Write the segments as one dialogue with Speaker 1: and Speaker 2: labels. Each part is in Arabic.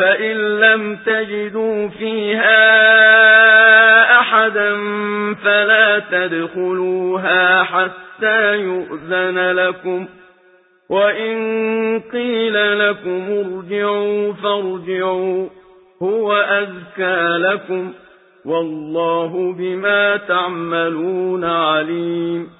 Speaker 1: فإن لم تجدوا فيها أحدا فلا تدخلوها حتى يؤذن لكم وإن قيل لكم ارجعوا فارجعوا هو أذكى لكم والله بما تعملون عليم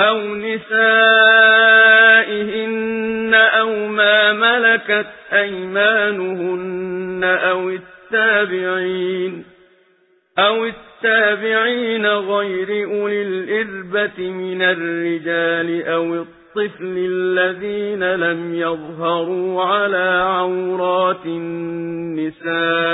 Speaker 1: أو نسائهن أو ما ملكت أيمانهن أو التابعين أو التابعين غير أولي الإربة من الرجال أو الطفل الذين لم يظهروا على عورات النساء